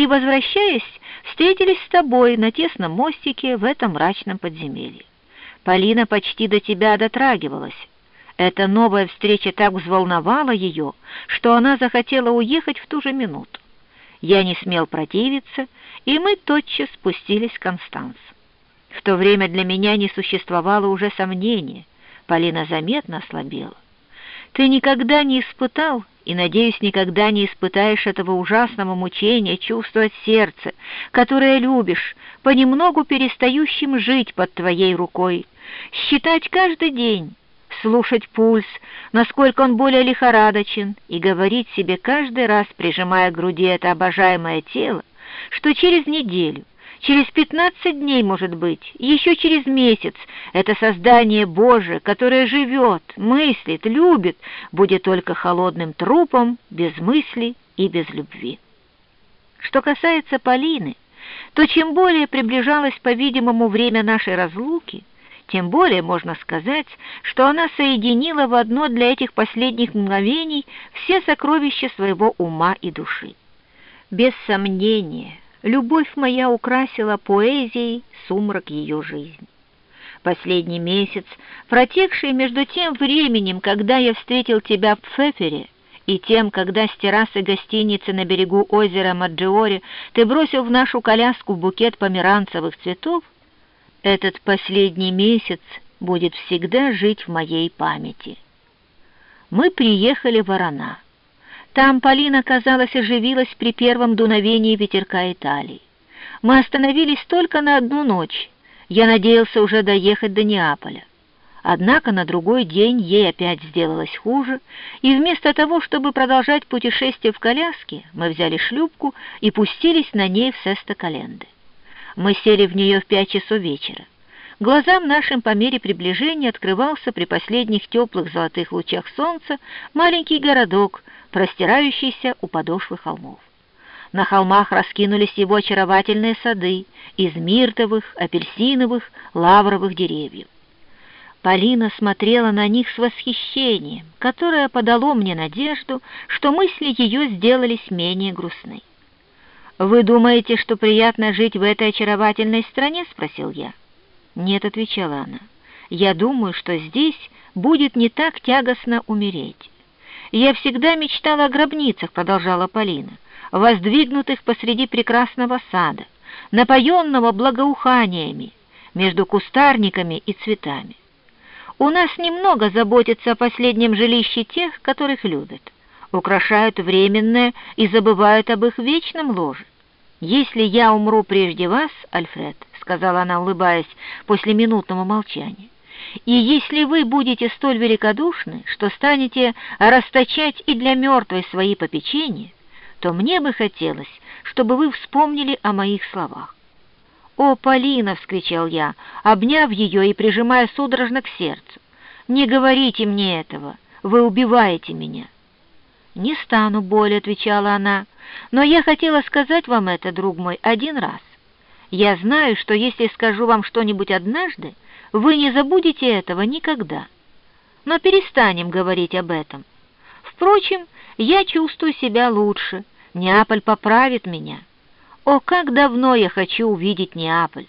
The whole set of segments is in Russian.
и, возвращаясь, встретились с тобой на тесном мостике в этом мрачном подземелье. Полина почти до тебя дотрагивалась. Эта новая встреча так взволновала ее, что она захотела уехать в ту же минуту. Я не смел противиться, и мы тотчас спустились к Констанс. В то время для меня не существовало уже сомнения. Полина заметно ослабела. Ты никогда не испытал, и, надеюсь, никогда не испытаешь этого ужасного мучения чувствовать сердце, которое любишь, понемногу перестающим жить под твоей рукой, считать каждый день, слушать пульс, насколько он более лихорадочен, и говорить себе каждый раз, прижимая к груди это обожаемое тело, что через неделю, через пятнадцать дней, может быть, еще через месяц, это создание Божие, которое живет, мыслит, любит, будет только холодным трупом, без мысли и без любви. Что касается Полины, то чем более приближалось, по-видимому, время нашей разлуки, тем более можно сказать, что она соединила в одно для этих последних мгновений все сокровища своего ума и души. Без сомнения, любовь моя украсила поэзией сумрак ее жизни. Последний месяц, протекший между тем временем, когда я встретил тебя в Пфефере, и тем, когда с террасы гостиницы на берегу озера Маджиори ты бросил в нашу коляску букет померанцевых цветов, этот последний месяц будет всегда жить в моей памяти. Мы приехали в Арана. Там Полина, казалось, оживилась при первом дуновении ветерка Италии. Мы остановились только на одну ночь. Я надеялся уже доехать до Неаполя. Однако на другой день ей опять сделалось хуже, и вместо того, чтобы продолжать путешествие в коляске, мы взяли шлюпку и пустились на ней в Сесто-Календе. Мы сели в нее в пять часов вечера. Глазам нашим по мере приближения открывался при последних теплых золотых лучах солнца маленький городок, простирающийся у подошвы холмов. На холмах раскинулись его очаровательные сады из миртовых, апельсиновых, лавровых деревьев. Полина смотрела на них с восхищением, которое подало мне надежду, что мысли ее сделались менее грустны. «Вы думаете, что приятно жить в этой очаровательной стране?» — спросил я. «Нет», — отвечала она. «Я думаю, что здесь будет не так тягостно умереть». «Я всегда мечтала о гробницах», — продолжала Полина, «воздвигнутых посреди прекрасного сада, напоенного благоуханиями, между кустарниками и цветами. У нас немного заботятся о последнем жилище тех, которых любят, украшают временное и забывают об их вечном ложе. «Если я умру прежде вас, Альфред», — сказала она, улыбаясь после минутного молчания, «и если вы будете столь великодушны, что станете расточать и для мертвой свои попечения, то мне бы хотелось, чтобы вы вспомнили о моих словах». «О, Полина!» — вскричал я, обняв ее и прижимая судорожно к сердцу. «Не говорите мне этого, вы убиваете меня». «Не стану более», — отвечала она, — «но я хотела сказать вам это, друг мой, один раз. Я знаю, что если скажу вам что-нибудь однажды, вы не забудете этого никогда. Но перестанем говорить об этом. Впрочем, я чувствую себя лучше, Неаполь поправит меня. О, как давно я хочу увидеть Неаполь!»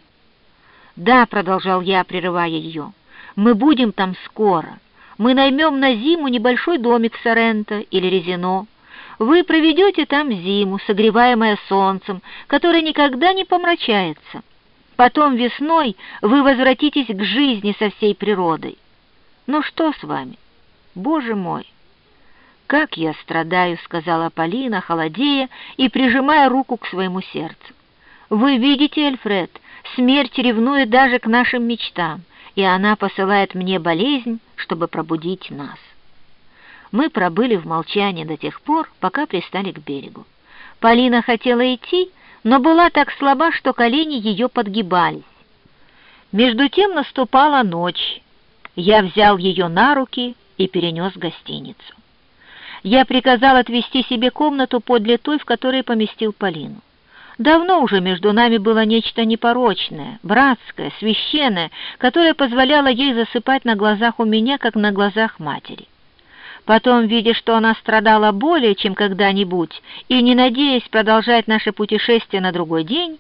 «Да», — продолжал я, прерывая ее, — «мы будем там скоро». Мы наймем на зиму небольшой домик в Соренто или Резино. Вы проведете там зиму, согреваемая солнцем, которое никогда не помрачается. Потом весной вы возвратитесь к жизни со всей природой. Ну что с вами? Боже мой! «Как я страдаю», — сказала Полина, холодея и прижимая руку к своему сердцу. «Вы видите, Эльфред, смерть ревнует даже к нашим мечтам и она посылает мне болезнь, чтобы пробудить нас. Мы пробыли в молчании до тех пор, пока пристали к берегу. Полина хотела идти, но была так слаба, что колени ее подгибались. Между тем наступала ночь. Я взял ее на руки и перенес в гостиницу. Я приказал отвести себе комнату подле той, в которой поместил Полину. Давно уже между нами было нечто непорочное, братское, священное, которое позволяло ей засыпать на глазах у меня, как на глазах матери. Потом, видя, что она страдала более, чем когда-нибудь, и не надеясь продолжать наше путешествие на другой день,